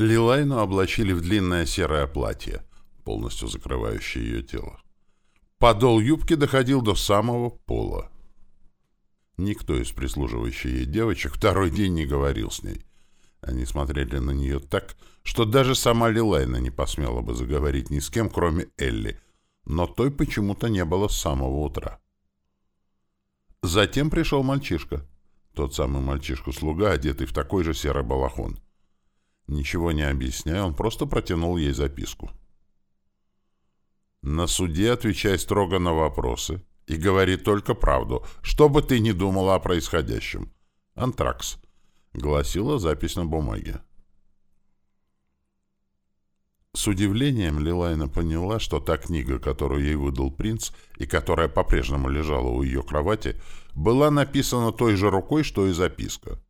Лилайну облачили в длинное серое платье, полностью закрывающее ее тело. Подол юбки доходил до самого пола. Никто из прислуживающих ей девочек второй день не говорил с ней. Они смотрели на нее так, что даже сама Лилайна не посмела бы заговорить ни с кем, кроме Элли, но той почему-то не было с самого утра. Затем пришел мальчишка, тот самый мальчишка-слуга, одетый в такой же серый балахон. Ничего не объясняя, он просто протянул ей записку. «На суде отвечай строго на вопросы и говори только правду, что бы ты ни думала о происходящем. Антракс», — гласила запись на бумаге. С удивлением Лилайна поняла, что та книга, которую ей выдал принц и которая по-прежнему лежала у ее кровати, была написана той же рукой, что и записка.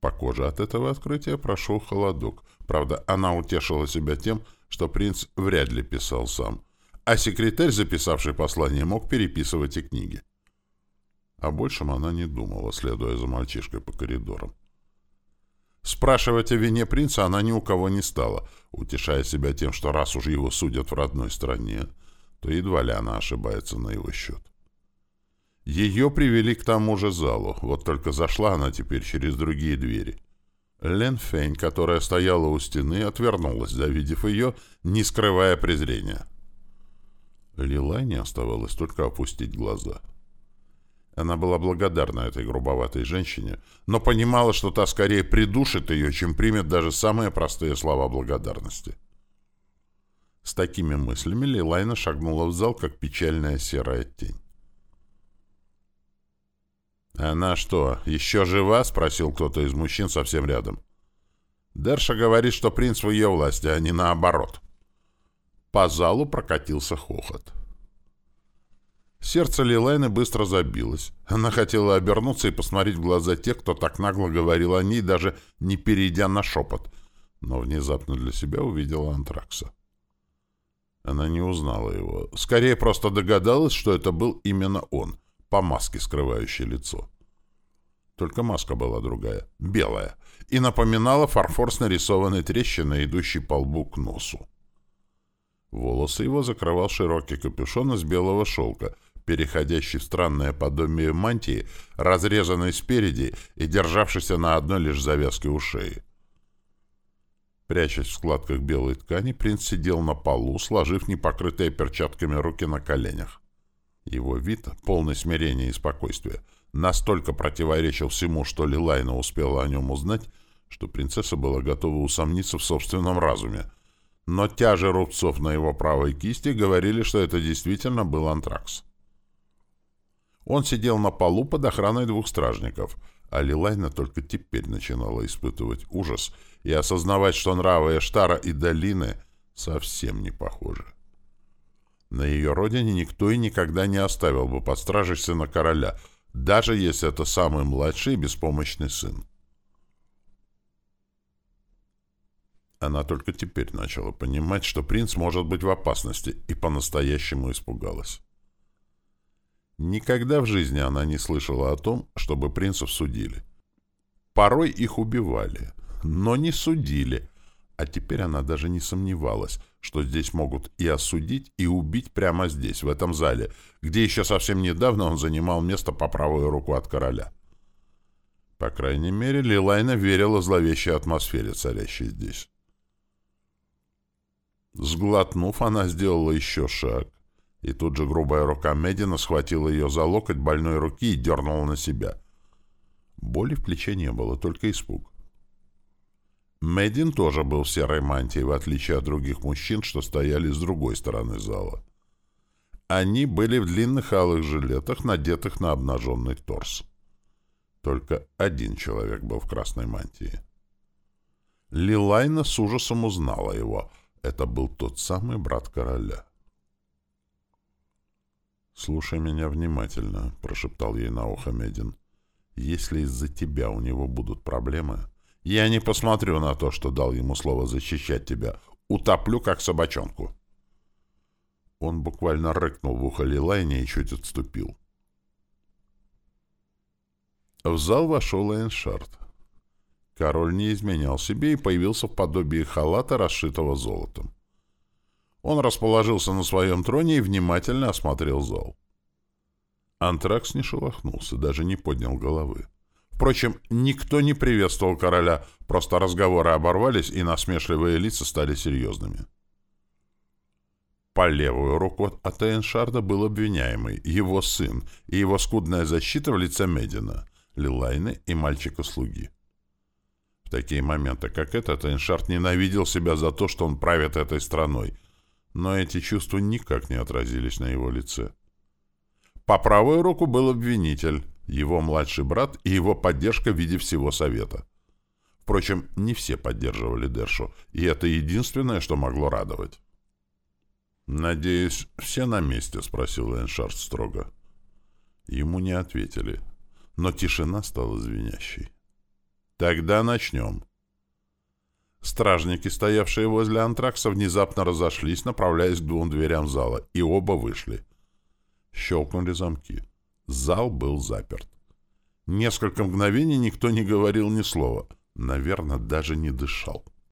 По коже от этого открытия прошел холодок. Правда, она утешила себя тем, что принц вряд ли писал сам, а секретарь, записавший послание, мог переписывать и книги. О большем она не думала, следуя за мальчишкой по коридорам. Спрашивать о вине принца она ни у кого не стала, утешая себя тем, что раз уж его судят в родной стране, то едва ли она ошибается на его счет. Ее привели к тому же залу, вот только зашла она теперь через другие двери. Лен Фейн, которая стояла у стены, отвернулась, завидев ее, не скрывая презрения. Лилай не оставалось только опустить глаза. Она была благодарна этой грубоватой женщине, но понимала, что та скорее придушит ее, чем примет даже самые простые слова благодарности. С такими мыслями Лилайна шагнула в зал, как печальная серая тень. «Она что, еще жива?» — спросил кто-то из мужчин совсем рядом. Дерша говорит, что принц в ее власти, а не наоборот. По залу прокатился хохот. Сердце Лилайны быстро забилось. Она хотела обернуться и посмотреть в глаза тех, кто так нагло говорил о ней, даже не перейдя на шепот, но внезапно для себя увидела Антракса. Она не узнала его. Скорее, просто догадалась, что это был именно он — по маске, скрывающей лицо. Только маска была другая, белая, и напоминала фарфор с нарисованной трещиной, идущей по лбу к носу. Волосы его закрывал широкий капюшон из белого шелка, переходящий в странное подобие мантии, разрезанной спереди и державшейся на одной лишь завязке у шеи. Прячась в складках белой ткани, принц сидел на полу, сложив непокрытые перчатками руки на коленях. Его вид, полный смирения и спокойствия, настолько противоречил всему, что Лилайна успела о нем узнать, что принцесса была готова усомниться в собственном разуме. Но тяжи рубцов на его правой кисти говорили, что это действительно был антракс. Он сидел на полу под охраной двух стражников, а Лилайна только теперь начинала испытывать ужас и осознавать, что нравы Эштара и Долины совсем не похожи. На ее родине никто и никогда не оставил бы под стражей сына короля, даже если это самый младший и беспомощный сын. Она только теперь начала понимать, что принц может быть в опасности, и по-настоящему испугалась. Никогда в жизни она не слышала о том, чтобы принцев судили. Порой их убивали, но не судили, а теперь она даже не сомневалась, что здесь могут и осудить, и убить прямо здесь, в этом зале, где еще совсем недавно он занимал место по правую руку от короля. По крайней мере, Лилайна верила зловещей атмосфере, царящей здесь. Сглотнув, она сделала еще шаг, и тут же грубая рука Медина схватила ее за локоть больной руки и дернула на себя. Боли в плече не было, только испуг. Мэддин тоже был в серой мантии, в отличие от других мужчин, что стояли с другой стороны зала. Они были в длинных алых жилетах, надетых на обнаженный торс. Только один человек был в красной мантии. Лилайна с ужасом узнала его. Это был тот самый брат короля. «Слушай меня внимательно», — прошептал ей на ухо Медин. «Если из-за тебя у него будут проблемы, я не посмотрю на то, что дал ему слово защищать тебя. Утоплю, как собачонку. Он буквально рыкнул в ухо Лилайне и чуть отступил. В зал вошел Эйншард. Король не изменял себе и появился в подобии халата, расшитого золотом. Он расположился на своем троне и внимательно осмотрел зал. Антракс не шелохнулся, даже не поднял головы. Впрочем, никто не приветствовал короля, просто разговоры оборвались, и насмешливые лица стали серьезными. По левую руку от Эйншарда был обвиняемый, его сын, и его скудная защита в лице Медина, Лилайны и мальчика-слуги. В такие моменты, как этот, Эйншард ненавидел себя за то, что он правит этой страной, но эти чувства никак не отразились на его лице. По правую руку был обвинитель, его младший брат и его поддержка в виде всего совета. Впрочем, не все поддерживали Дершу, и это единственное, что могло радовать. «Надеюсь, все на месте?» — спросил Эншард строго. Ему не ответили, но тишина стала звенящей. «Тогда начнем». Стражники, стоявшие возле антракса, внезапно разошлись, направляясь к двум дверям зала, и оба вышли. Щелкнули замки. Зал был заперт. Несколько мгновений никто не говорил ни слова. Наверное, даже не дышал.